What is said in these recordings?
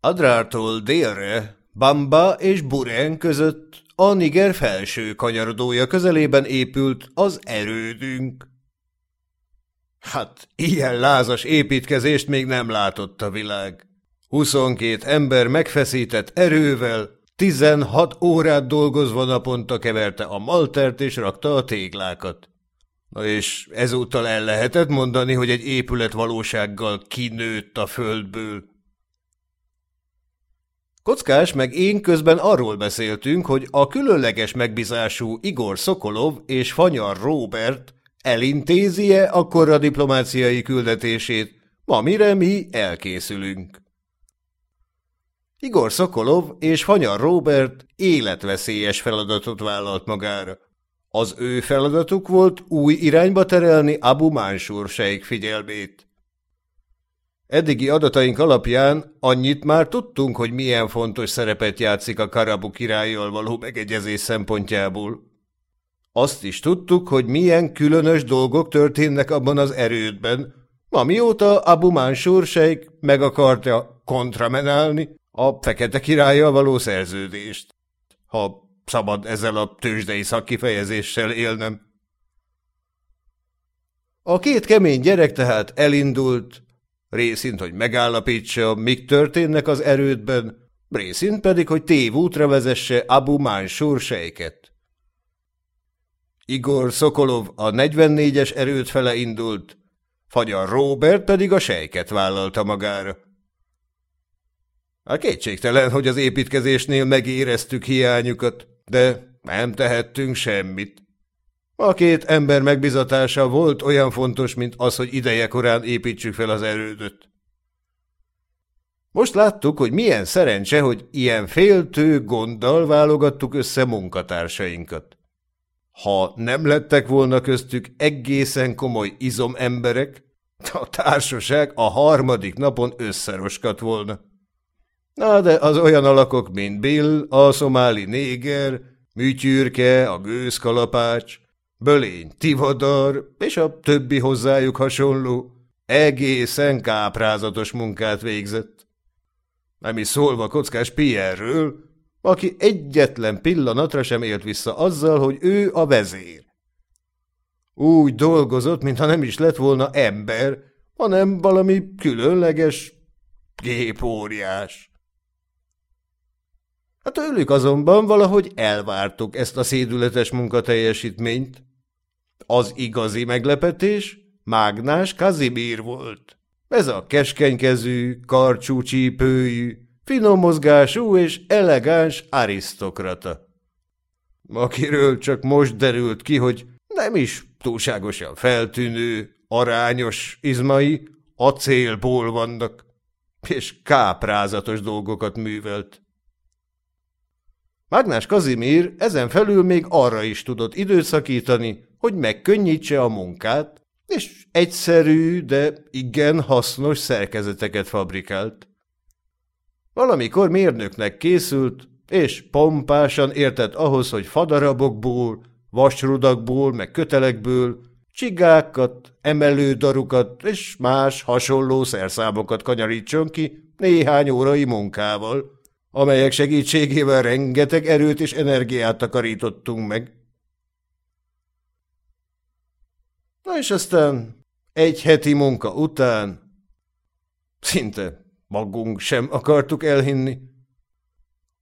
Adrártól délre, Bamba és Buren között a Niger felső kanyarodója közelében épült az erődünk. Hát, ilyen lázas építkezést még nem látott a világ. 22 ember megfeszített erővel, 16 órát dolgozva naponta keverte a maltert és rakta a téglákat. Na és ezúttal el lehetett mondani, hogy egy épület valósággal kinőtt a földből. Kockás meg én közben arról beszéltünk, hogy a különleges megbízású Igor Szokolov és Fanyar Robert elintézie a korra diplomáciai küldetését, amire mi elkészülünk. Igor Szokolov és Fanyar Robert életveszélyes feladatot vállalt magára. Az ő feladatuk volt új irányba terelni Abu Mansur sejk figyelmét. Eddigi adataink alapján annyit már tudtunk, hogy milyen fontos szerepet játszik a Karabu királlyal való megegyezés szempontjából. Azt is tudtuk, hogy milyen különös dolgok történnek abban az erődben, amióta Abu Mansur sejk meg akarta kontramenálni a fekete királlyal való szerződést. Ha szabad ezzel a tőzsdei szakkifejezéssel élnem. A két kemény gyerek tehát elindult, részint, hogy megállapítsa, mik történnek az erődben, részint pedig, hogy tévútra vezesse Abu Mansur sejket. Igor Szokolov a 44-es erőt fele indult, Fagyar Robert pedig a sejket vállalta magára. A kétségtelen, hogy az építkezésnél megéreztük hiányukat, de nem tehettünk semmit. A két ember megbizatása volt olyan fontos, mint az, hogy ideje korán építsük fel az erődöt. Most láttuk, hogy milyen szerencse, hogy ilyen féltő gonddal válogattuk össze munkatársainkat. Ha nem lettek volna köztük egészen komoly izomemberek, a társaság a harmadik napon összeroskat volna. Na, de az olyan alakok, mint Bill, a szomáli néger, műtyürke, a gőzkalapács, bölény, tivadar és a többi hozzájuk hasonló, egészen káprázatos munkát végzett. Nem is szólva kockás Pierről, aki egyetlen pillanatra sem élt vissza azzal, hogy ő a vezér. Úgy dolgozott, mintha nem is lett volna ember, hanem valami különleges gépóriás. Hát tőlük azonban valahogy elvártuk ezt a szédületes munkateljesítményt. Az igazi meglepetés Mágnás Kazimír volt. Ez a keskenykezű, karcsú csípőjű, finom mozgású és elegáns arisztokrata. Akiről csak most derült ki, hogy nem is túlságosan feltűnő, arányos izmai acélból vannak, és káprázatos dolgokat művelt. Mágnás Kazimír ezen felül még arra is tudott időszakítani, hogy megkönnyítse a munkát, és egyszerű, de igen hasznos szerkezeteket fabrikált. Valamikor mérnöknek készült, és pompásan értett ahhoz, hogy fadarabokból, vasrudakból, meg kötelekből, csigákat, emelődarukat és más hasonló szerszámokat kanyarítson ki néhány órai munkával – amelyek segítségével rengeteg erőt és energiát takarítottunk meg. Na és aztán egy heti munka után szinte magunk sem akartuk elhinni.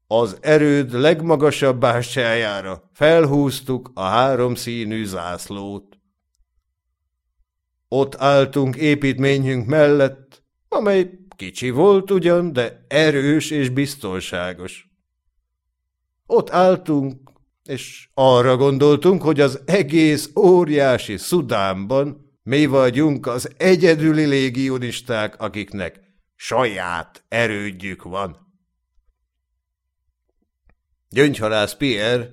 Az erőd legmagasabb bástyájára felhúztuk a három színű zászlót. Ott álltunk építményünk mellett, amely Kicsi volt ugyan, de erős és biztonságos. Ott álltunk, és arra gondoltunk, hogy az egész óriási Szudánban mi vagyunk az egyedüli légionisták, akiknek saját erődjük van. Gyöngyhalász Pierre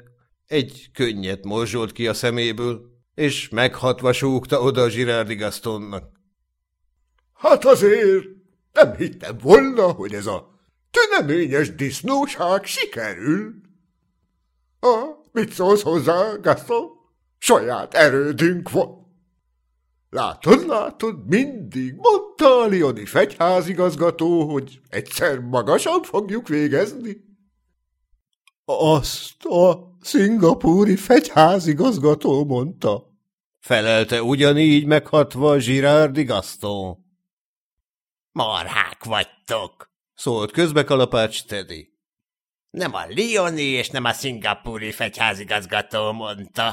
egy könnyet morzsolt ki a szeméből, és meghatva súgta oda a Girardi Gastonnak. – Hát azért nem hittem volna, hogy ez a tüneményes disznóság sikerül. Mit szólsz hozzá, Gaston? Saját erődünk van. Látod, látod, mindig mondta a Lioni fegyházigazgató, hogy egyszer magasan fogjuk végezni. Azt a szingapúri fegyházigazgató mondta. Felelte ugyanígy meghatva Girardi Gaston. Marhák vagytok, szólt közbe kalapács Teddy. Nem a Lioni és nem a szingapúri fegyházigazgató mondta.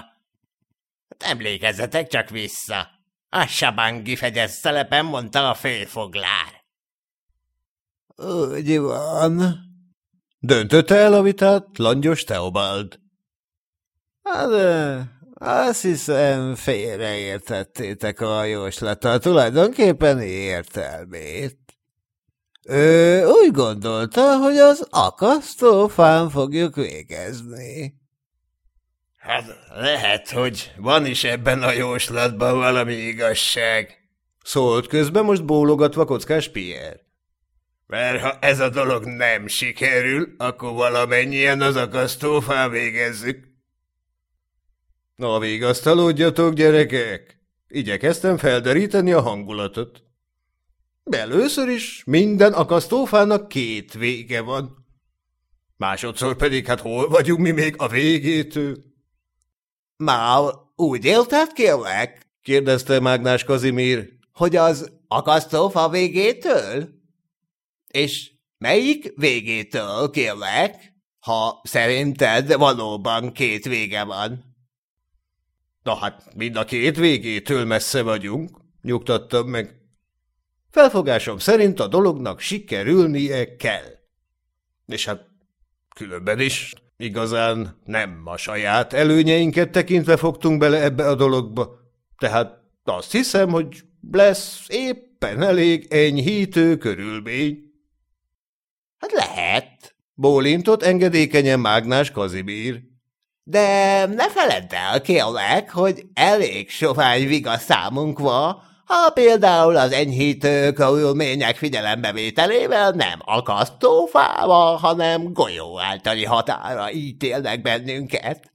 Hát emlékezzetek csak vissza. A sabangi fegyez szelepen mondta a félfoglár. Úgy van. Döntötte el a vitát langyos Teobald. Hát, azt hiszem, félreértettétek a jóslata tulajdonképpen értelmét. Ő úgy gondolta, hogy az akasztófán fogjuk végezni. Hát lehet, hogy van is ebben a jóslatban valami igazság. Szólt közben most bólogatva kockás Pierre. Mert ha ez a dolog nem sikerül, akkor valamennyien az akasztófán végezzük. Na, vigasztalódjatok, gyerekek! Igyekeztem felderíteni a hangulatot. Először is minden akasztófának két vége van. Másodszor pedig, hát hol vagyunk mi még a végétől? Már úgy élted, kérlek? kérdezte Mágnás Kazimír. Hogy az akasztófa végétől? És melyik végétől, kérlek? Ha szerinted valóban két vége van. Na hát, mind a két végétől messze vagyunk, nyugtattam meg. Felfogásom szerint a dolognak sikerülnie kell. És hát különben is igazán nem a saját előnyeinket tekintve fogtunk bele ebbe a dologba. Tehát azt hiszem, hogy lesz éppen elég enyhítő körülmény. Hát lehet, bólintott engedékenyen Mágnás Kazibír. De ne feledd el, kérlek, hogy elég sovány viga számunkva, ha például az enyhítő körülmények figyelembevételével nem akasztófával, hanem golyó általi határa ítélnek bennünket.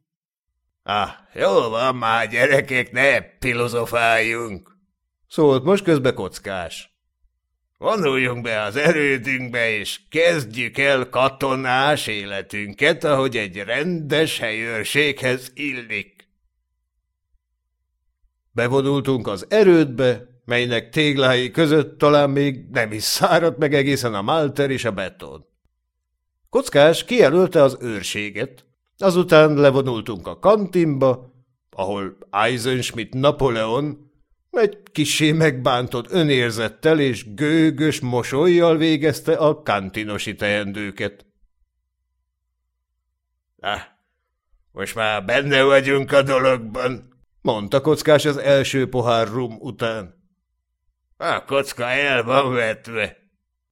Ah, jó van már, gyerekek, ne filozofáljunk, szólt most közbe kockás. Vonuljunk be az erődünkbe, és kezdjük el katonás életünket, ahogy egy rendes helyőrséghez illik. Bevonultunk az erődbe, melynek téglái között talán még nem is száradt meg egészen a malter és a beton. Kockás kijelölte az őrséget, azután levonultunk a kantinba, ahol Eisenschmidt Napoleon egy kisé megbántott önérzettel és gőgös mosolyjal végezte a kantinosi teendőket. Ah, most már benne vagyunk a dologban, mondta kockás az első pohár rum után. A kocka el van vetve.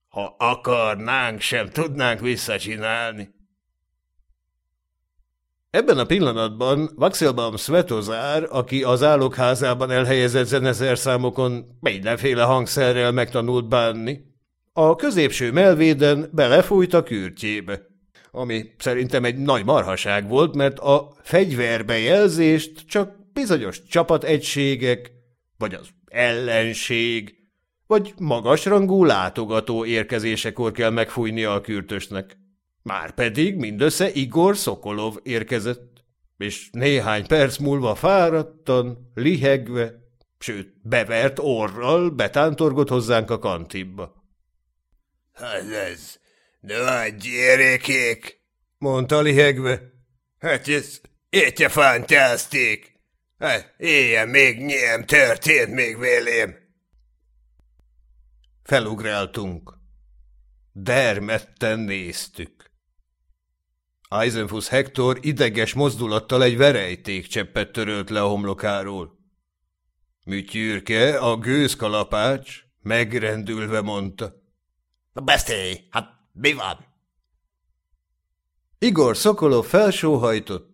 Ha akarnánk, sem tudnánk visszacsinálni. Ebben a pillanatban Vaxelbaum Svetozár, aki az állokházában elhelyezett zeneszerszámokon mindenféle hangszerrel megtanult bánni, a középső melvéden belefújt a kürtjébe, ami szerintem egy nagy marhaság volt, mert a fegyverbejelzést csak bizonyos csapategységek, vagy az ellenség, vagy magasrangú látogató érkezésekor kell megfújnia a kürtösnek. Márpedig mindössze Igor Szokolov érkezett, és néhány perc múlva fáradtan, lihegve, sőt, bevert orral betántorgott hozzánk a kantibba. – Hát ez, nagy gyerekek! – mondta lihegve. – Hát ez, értje fantászték! Hát, ilyen még nem történt még velém! Felugráltunk. Dermedten néztük. Eisenfuss Hector ideges mozdulattal egy verejték cseppet törölt le a homlokáról. Műtyürke, a gőzkalapács, megrendülve mondta. – Beszélj, hát mi van? Igor Szokolov felsóhajtott,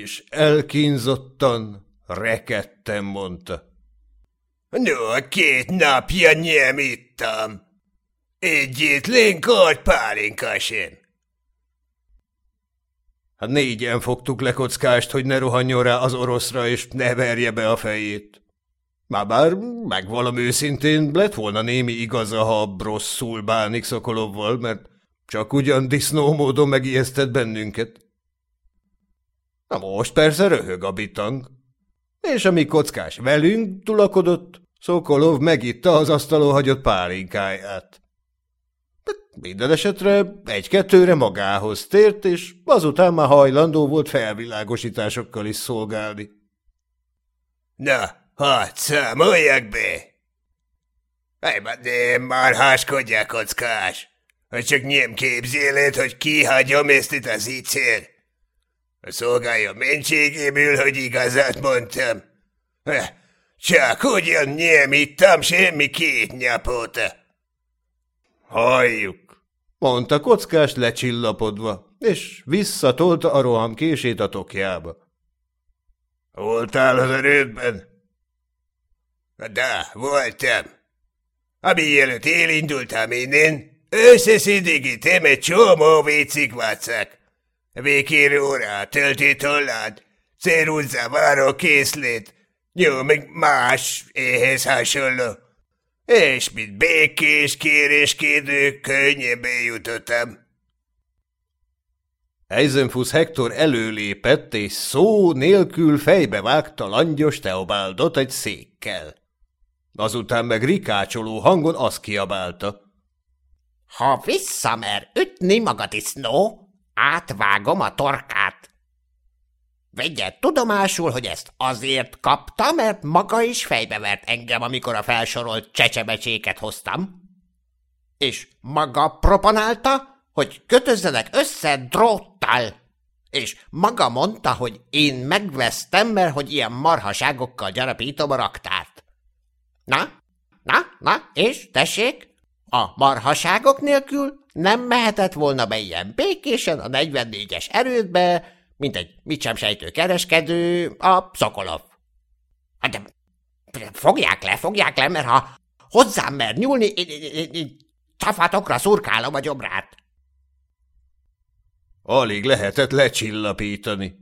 és elkínzottan, rekedten mondta. – No, két napja nem ittam. Egyetlen kort pálinka sem. Hát négyen fogtuk le kockást, hogy ne rohanjon rá az oroszra, és ne verje be a fejét. Már bár megvalom őszintén, lett volna némi igaza, ha rosszul bánik Szokolovval, mert csak ugyan disznó módon megijesztett bennünket. Na most persze röhög a bitang. És ami kockás velünk tulakodott, Szokolov megitta az asztalon hagyott pálinkáját. Minden esetre egy-kettőre magához tért, és azután már hajlandó volt felvilágosításokkal is szolgálni. – Na, hadd számolják be! – már háskodják, kockás! Hogy csak nem képzéled, hogy kihagyom ezt itt az ígyszér? A szolgálja mentségéből, hogy igazat mondtam. Csak ugyan nem ittam semmi két nyapóta. Halljuk, mondta kockás lecsillapodva, és visszatolta a roham kését a tokjába. Voltál az erődben? De, voltam. Ami előtt elindultam innen, összeszidégítem egy csomó vécikvacak. Végkérő órát, tölti tollát, céruzza váró készlét, jó, még más éhez hasonló. És mint békés kéréskédő, könnyebben jutottam. Eisenfuss Hector előlépett, és szó nélkül fejbe vágta langyos Teobaldot egy székkel. Azután meg rikácsoló hangon azt kiabálta. – Ha visszamer ütni maga disznó, átvágom a torkát. Vegye tudomásul, hogy ezt azért kapta, mert maga is fejbevert engem, amikor a felsorolt csecsebecséket hoztam. És maga proponálta, hogy kötözzenek össze dróttal. És maga mondta, hogy én megvesztem, mert hogy ilyen marhaságokkal gyarapítom a raktárt. Na, na, na, és tessék, a marhaságok nélkül nem mehetett volna be ilyen békésen a 44-es erődbe, mint egy mit sem sejtő kereskedő, a Szokolov. Hát de fogják le, fogják le, mert ha hozzám mer nyúlni, csafatokra szurkálom a gyomrát. Alig lehetett lecsillapítani.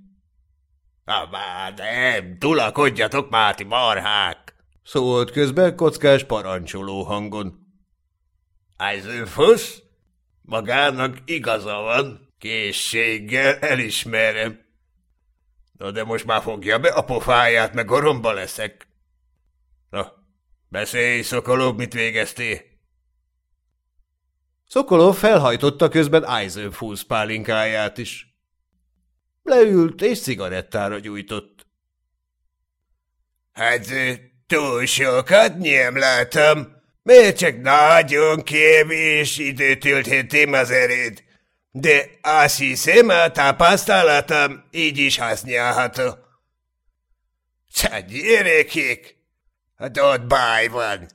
Abá, nem, tulakodjatok, Máti marhák! Szólt közben kockás parancsoló hangon. Eisenfuss, magának igaza van, Készséggel elismerem. Na de most már fogja be a pofáját, meg goromba leszek. Na, beszélj, Szokolov, mit végeztél? Szokolov felhajtotta közben Eisenfuss pálinkáját is. Leült és cigarettára gyújtott. Hát túl sokat nem látom. Miért csak nagyon kevés időt tölthettem az eréd? de azt hiszem, a tapasztalatom így is használható. Csak gyerekek, hát ott baj van.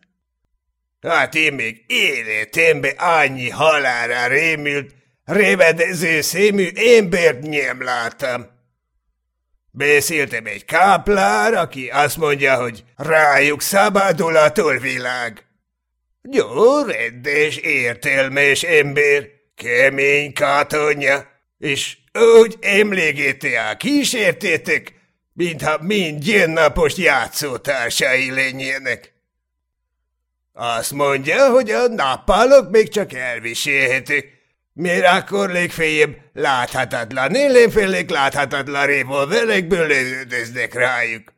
Hát én még életemben annyi halára rémült, révedező szemű embert nem láttam. Beszéltem egy káplár, aki azt mondja, hogy rájuk szabadul a tolvilág. Jó, rendes, értelmes ember. Kemény katonya, és úgy emlégettél, kísértétek, mintha mind gyennapos játszótársai lennének. Azt mondja, hogy a nappalok még csak elviselhetők, mert akkor legfeljebb láthatatlan, ellenfélek láthatatlan revolverekből lövődöznek rájuk.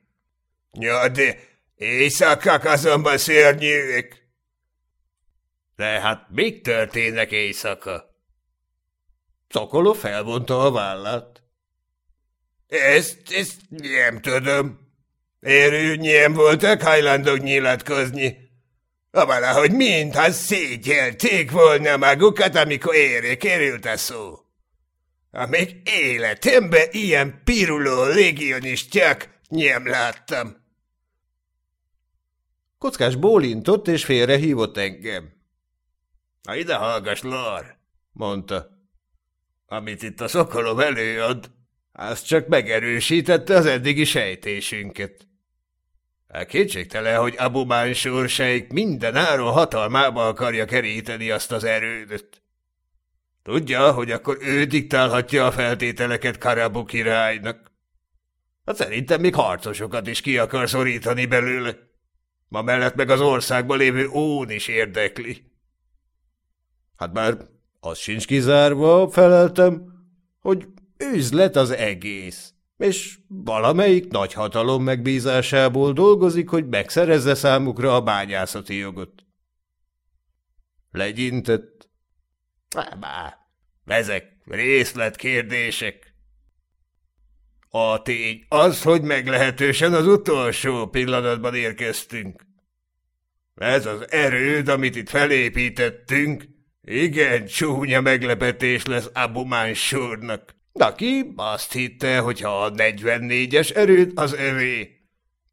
Ja, de éjszakak azonban szörnyűek. De hát mit történnek éjszaka? Szokoló felvonta a vállát. Ezt, ezt nem tudom. Érő nem voltak hajlandók nyilatkozni. Valahogy mintha szégyelték volna magukat, amikor éré került a szó. Amíg életemben ilyen piruló légionistják nem láttam. Kockás bólintott, és félre hívott engem. – Na ide hallgass, Lor! – mondta. Amit itt a szokolom előad, az csak megerősítette az eddigi sejtésünket. A kétségtelen, hogy Abu Mansur sejk minden áron hatalmába akarja keríteni azt az erődöt. Tudja, hogy akkor ő diktálhatja a feltételeket Karabu királynak. Hát szerintem még harcosokat is ki akar szorítani belőle. Ma mellett meg az országban lévő ón is érdekli. Hát bár az sincs kizárva, feleltem, hogy üzlet az egész, és valamelyik nagyhatalom megbízásából dolgozik, hogy megszerezze számukra a bányászati jogot. Legyintett. Bá, ezek részletkérdések. A tény az, hogy meglehetősen az utolsó pillanatban érkeztünk. Ez az erőd, amit itt felépítettünk, igen csúnya meglepetés lesz Abu Mansurnak. Aki azt hitte, hogy ha a 44-es erőd az övé,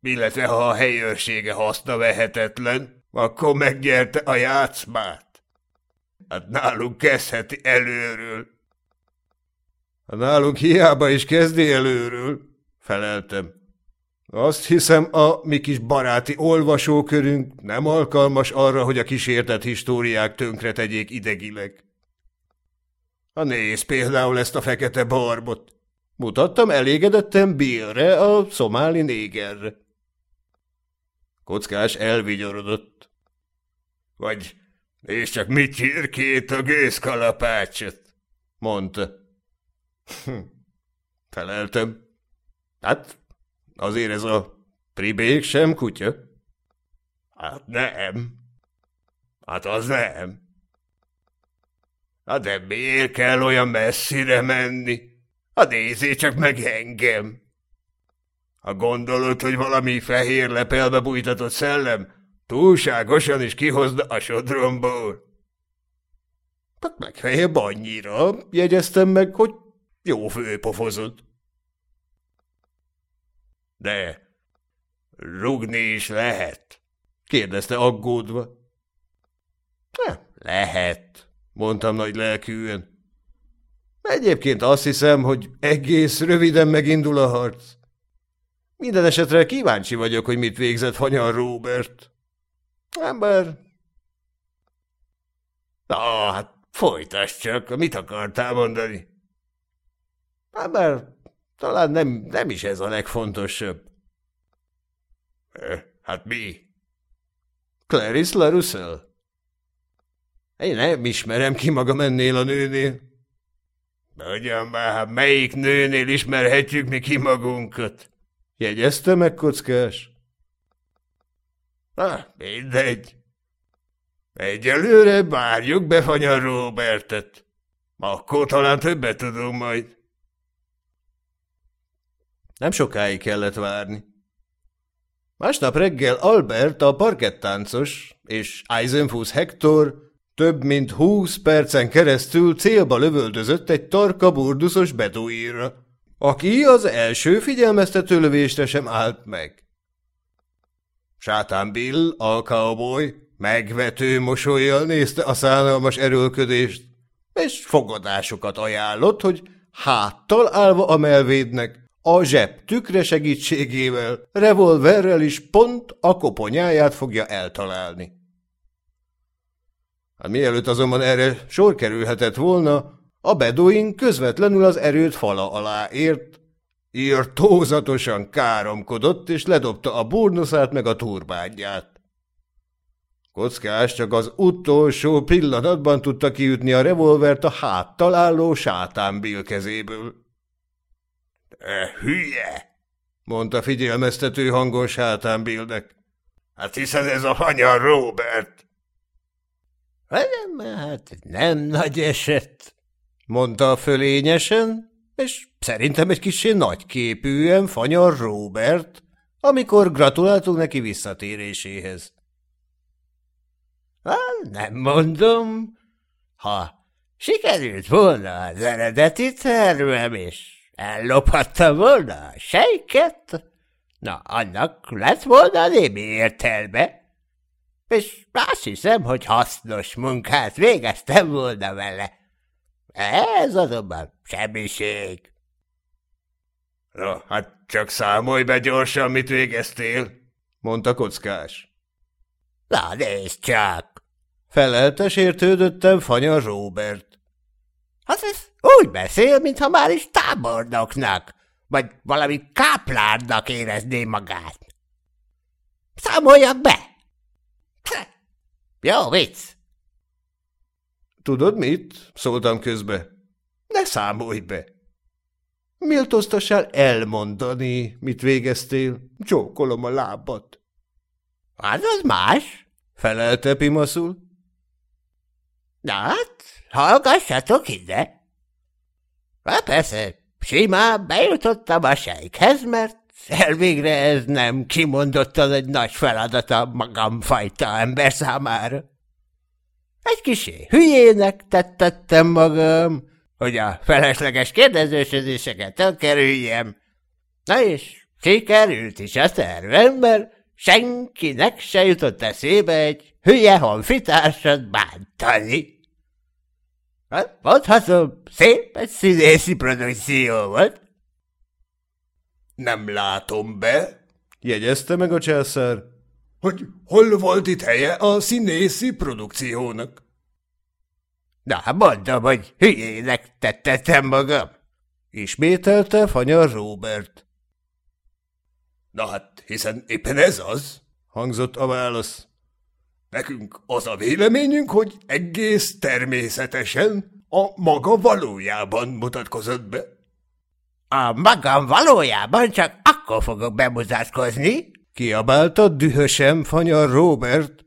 illetve ha a helyőrsége haszna vehetetlen, akkor megnyerte a játszmát. Hát nálunk kezdheti előről. Hát nálunk hiába is kezdi előről, feleltem. Azt hiszem, a mi kis baráti olvasókörünk nem alkalmas arra, hogy a kísértett históriák tönkre tegyék idegileg. A néz például ezt a fekete barbot. Mutattam elégedetten Billre, a szomáli négerre. Kockás elvigyorodott. Vagy és csak mit ír két a gőzkalapácsot? mondta. Hm, feleltem. Hát, azért ez a pribék sem kutya. Hát nem. Hát az nem. Hát de miért kell olyan messzire menni? Hát nézzé csak meg engem. Ha gondolod, hogy valami fehér lepelbe bújtatott szellem túlságosan is kihozna a sodromból. Hát legfeljebb annyira jegyeztem meg, hogy jó főpofozod. De rugni is lehet? kérdezte aggódva. Lehet, mondtam nagy lelkűen. Egyébként azt hiszem, hogy egész röviden megindul a harc. Minden esetre kíváncsi vagyok, hogy mit végzett Fanyar Robert. Ember... Na, hát folytasd csak, mit akartál mondani? Ember, talán nem, nem is ez a legfontosabb. Hát mi? Clarice LaRussell. Én nem ismerem ki magam ennél a nőnél. Ugyan már, hát melyik nőnél ismerhetjük mi ki magunkat? Jegyezte meg, kockás? Na, mindegy. Egyelőre várjuk be Fanyar Robertet. Akkor talán többet tudunk majd. Nem sokáig kellett várni. Másnap reggel Albert, a parkettáncos, és Eisenfuss Hector több mint húsz percen keresztül célba lövöldözött egy tarka burduszos beduírra, aki az első figyelmeztető lövésre sem állt meg. Sátán Bill, a cowboy, megvető mosolyjal nézte a szánalmas erőlködést, és fogadásokat ajánlott, hogy háttal állva a melvédnek, a zseb tükre segítségével, revolverrel is pont a koponyáját fogja eltalálni. Hát mielőtt azonban erre sor kerülhetett volna, a beduin közvetlenül az erőt fala alá ért, írtózatosan káromkodott, és ledobta a burnoszát meg a turbányját. Kockás csak az utolsó pillanatban tudta kiütni a revolvert a háttal álló sátánbil kezéből. E, – Hülye! – mondta figyelmeztető hangon sátánbildek. – Hát hiszen ez a hanyar Robert! – Hát nem nagy eset – mondta fölényesen, és szerintem egy kicsi nagyképűen fanyar Robert, amikor gratuláltunk neki visszatéréséhez. – Nem mondom, ha sikerült volna az eredeti tervem, és ellophatta volna a sejket, na, annak lett volna némi értelme, és azt hiszem, hogy hasznos munkát végeztem volna vele. Ez azonban semmiség. Na, hát csak számolj be gyorsan, mit végeztél, mondta kockás. Na, nézd csak! Felelte sértődöttem Fanya Robert. Hát ez úgy beszél, mintha már is tábornoknak, vagy valami káplárnak érezné magát. Számoljak be! Jó vicc! Tudod mit? Szóltam közbe. Ne számolj be! Méltóztassál elmondani, mit végeztél. Csókolom a lábat. Az az más, felelte Pimaszul. Na hát, hallgassatok ide. Hát persze, simán bejutottam a sejkhez, mert elvégre ez nem kimondottan egy nagy feladat a magamfajta ember számára. Egy kisé hülyének tettettem magam, hogy a felesleges kérdezősödéseket elkerüljem. Na és sikerült is a tervem, mert senkinek se jutott eszébe egy hülye honfitársat bántani. Hát mondhatom, szép egy színészi produkció volt. Nem látom be, jegyezte meg a császár, hogy hol volt itt helye a színészi produkciónak. Na, mondom, hogy hülyének tettetem magam. Ismételte fanyar Robert. Na hát, hiszen éppen ez az, hangzott a válasz. Nekünk az a véleményünk, hogy egész természetesen a maga valójában mutatkozott be. A magam valójában csak akkor fogok bemutatkozni, kiabálta dühösen fanyar Robert,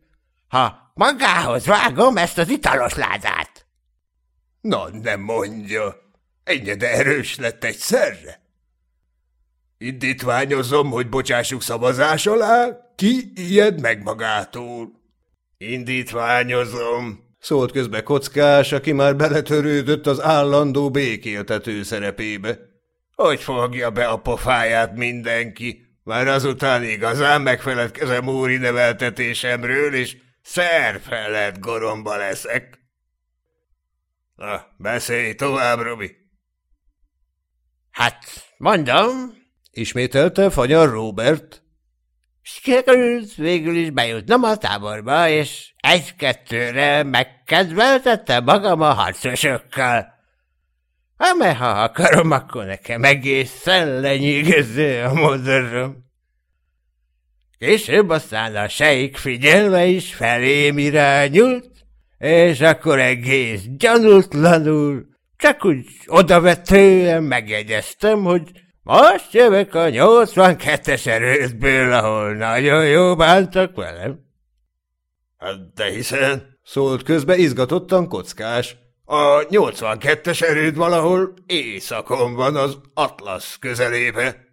ha magához vágom ezt az italos ládát. Na, nem mondja, ennyire erős lett egyszerre. Indítványozom, hogy bocsássuk szavazás alá, ki ijed meg magától. Indítványozom, szólt közbe kockás, aki már beletörődött az állandó békéltető szerepébe. Hogy fogja be a pofáját mindenki? Már azután igazán megfeledkezem úri neveltetésemről, és szerfelett goromba leszek. Na, beszélj tovább, Robi. Hát, mondom, ismételte Fanyar Robert. Sikerült végül is bejutnom a táborba, és egy-kettőre megkedveltettem magam a harcosokkal. Ame ha akarom, akkor nekem egészen lenyűgöző a modorom. Később aztán a sejk figyelme is felém irányult, és akkor egész gyanútlanul, csak úgy odavetően megjegyeztem, hogy most jövök a 82-es erődből, ahol nagyon jó bántak velem. Hát de hiszen, szólt közbe izgatottan kockás. A 82-es erőd valahol éjszakon van az Atlasz közelébe.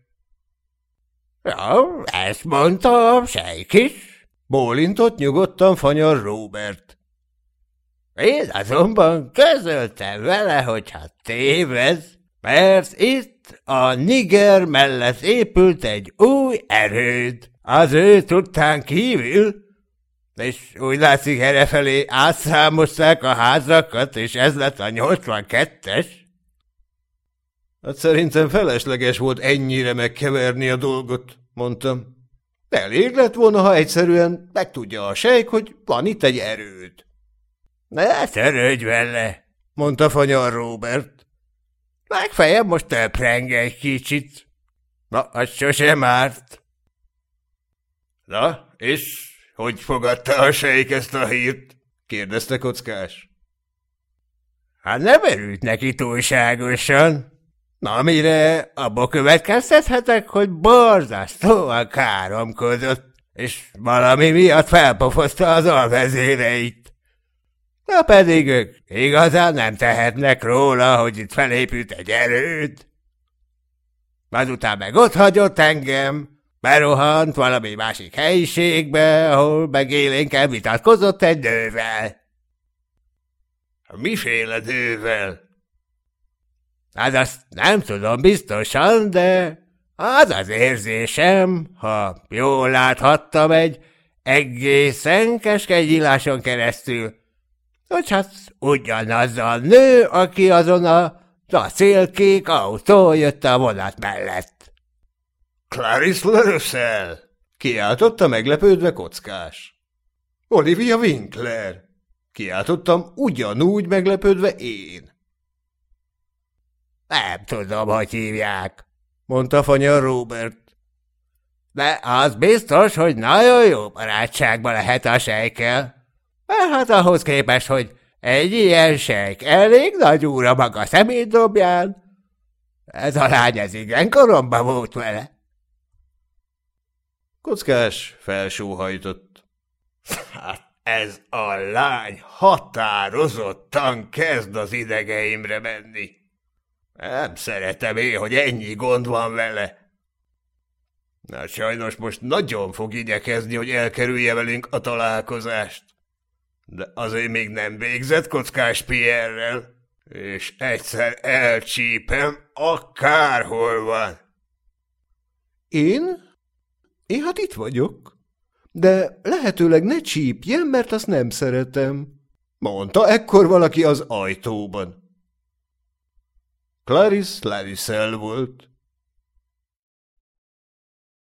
Ja, ezt mondta a sejk is. Bólintott nyugodtan fanyar Robert. Én azonban közöltem vele, hogyha tévez, mert itt a Niger mellett épült egy új erőd, az ő tudtán kívül, és úgy látszik errefelé átszámozták a házakat, és ez lett a 82-es. Hát szerintem felesleges volt ennyire megkeverni a dolgot, mondtam. Elég lett volna, ha egyszerűen megtudja a sejk, hogy van itt egy erőd. Ne törődj vele, mondta fanyar Robert. Legfeljebb most töpreng egy kicsit. Na, az sosem árt. Na, és hogy fogadta a sejk ezt a hírt? kérdezte kockás. Hát nem örült neki túlságosan. Na, mire abból következtethetek, hogy borzasztóan káromkodott, és valami miatt felpofozta az alvezéreit. Na pedig ők igazán nem tehetnek róla, hogy itt felépült egy erőd. Azután meg ott hagyott engem, berohant valami másik helyiségbe, ahol meg élénken vitatkozott egy nővel. Miféle nővel? Hát azt nem tudom biztosan, de az az érzésem, ha jól láthattam egy egészen keskeny nyíláson keresztül, hogy hát ugyanaz a nő, aki azon a acélkék autó jött a vonat mellett. Clarice Lerussell! Kiáltotta meglepődve kockás. Olivia Winkler! Kiáltottam ugyanúgy meglepődve én. Nem tudom, hogy hívják, mondta fanyar Robert. De az biztos, hogy nagyon jó barátságban lehet a sejkel. Mert hát ahhoz képest, hogy egy ilyen sejk elég nagy úra maga szemét dobján, ez a lány ez igen koromba volt vele. Kockás felsóhajtott. Hát ez a lány határozottan kezd az idegeimre menni. Nem szeretem én, hogy ennyi gond van vele. Na sajnos most nagyon fog igyekezni, hogy elkerülje velünk a találkozást. De azért még nem végzett kockás Pierrel, és egyszer elcsípem, akárhol van. Én? Én hát itt vagyok. De lehetőleg ne csípjen, mert azt nem szeretem. Mondta ekkor valaki az ajtóban. Clarice Larissel volt.